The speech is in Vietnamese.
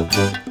Yeah.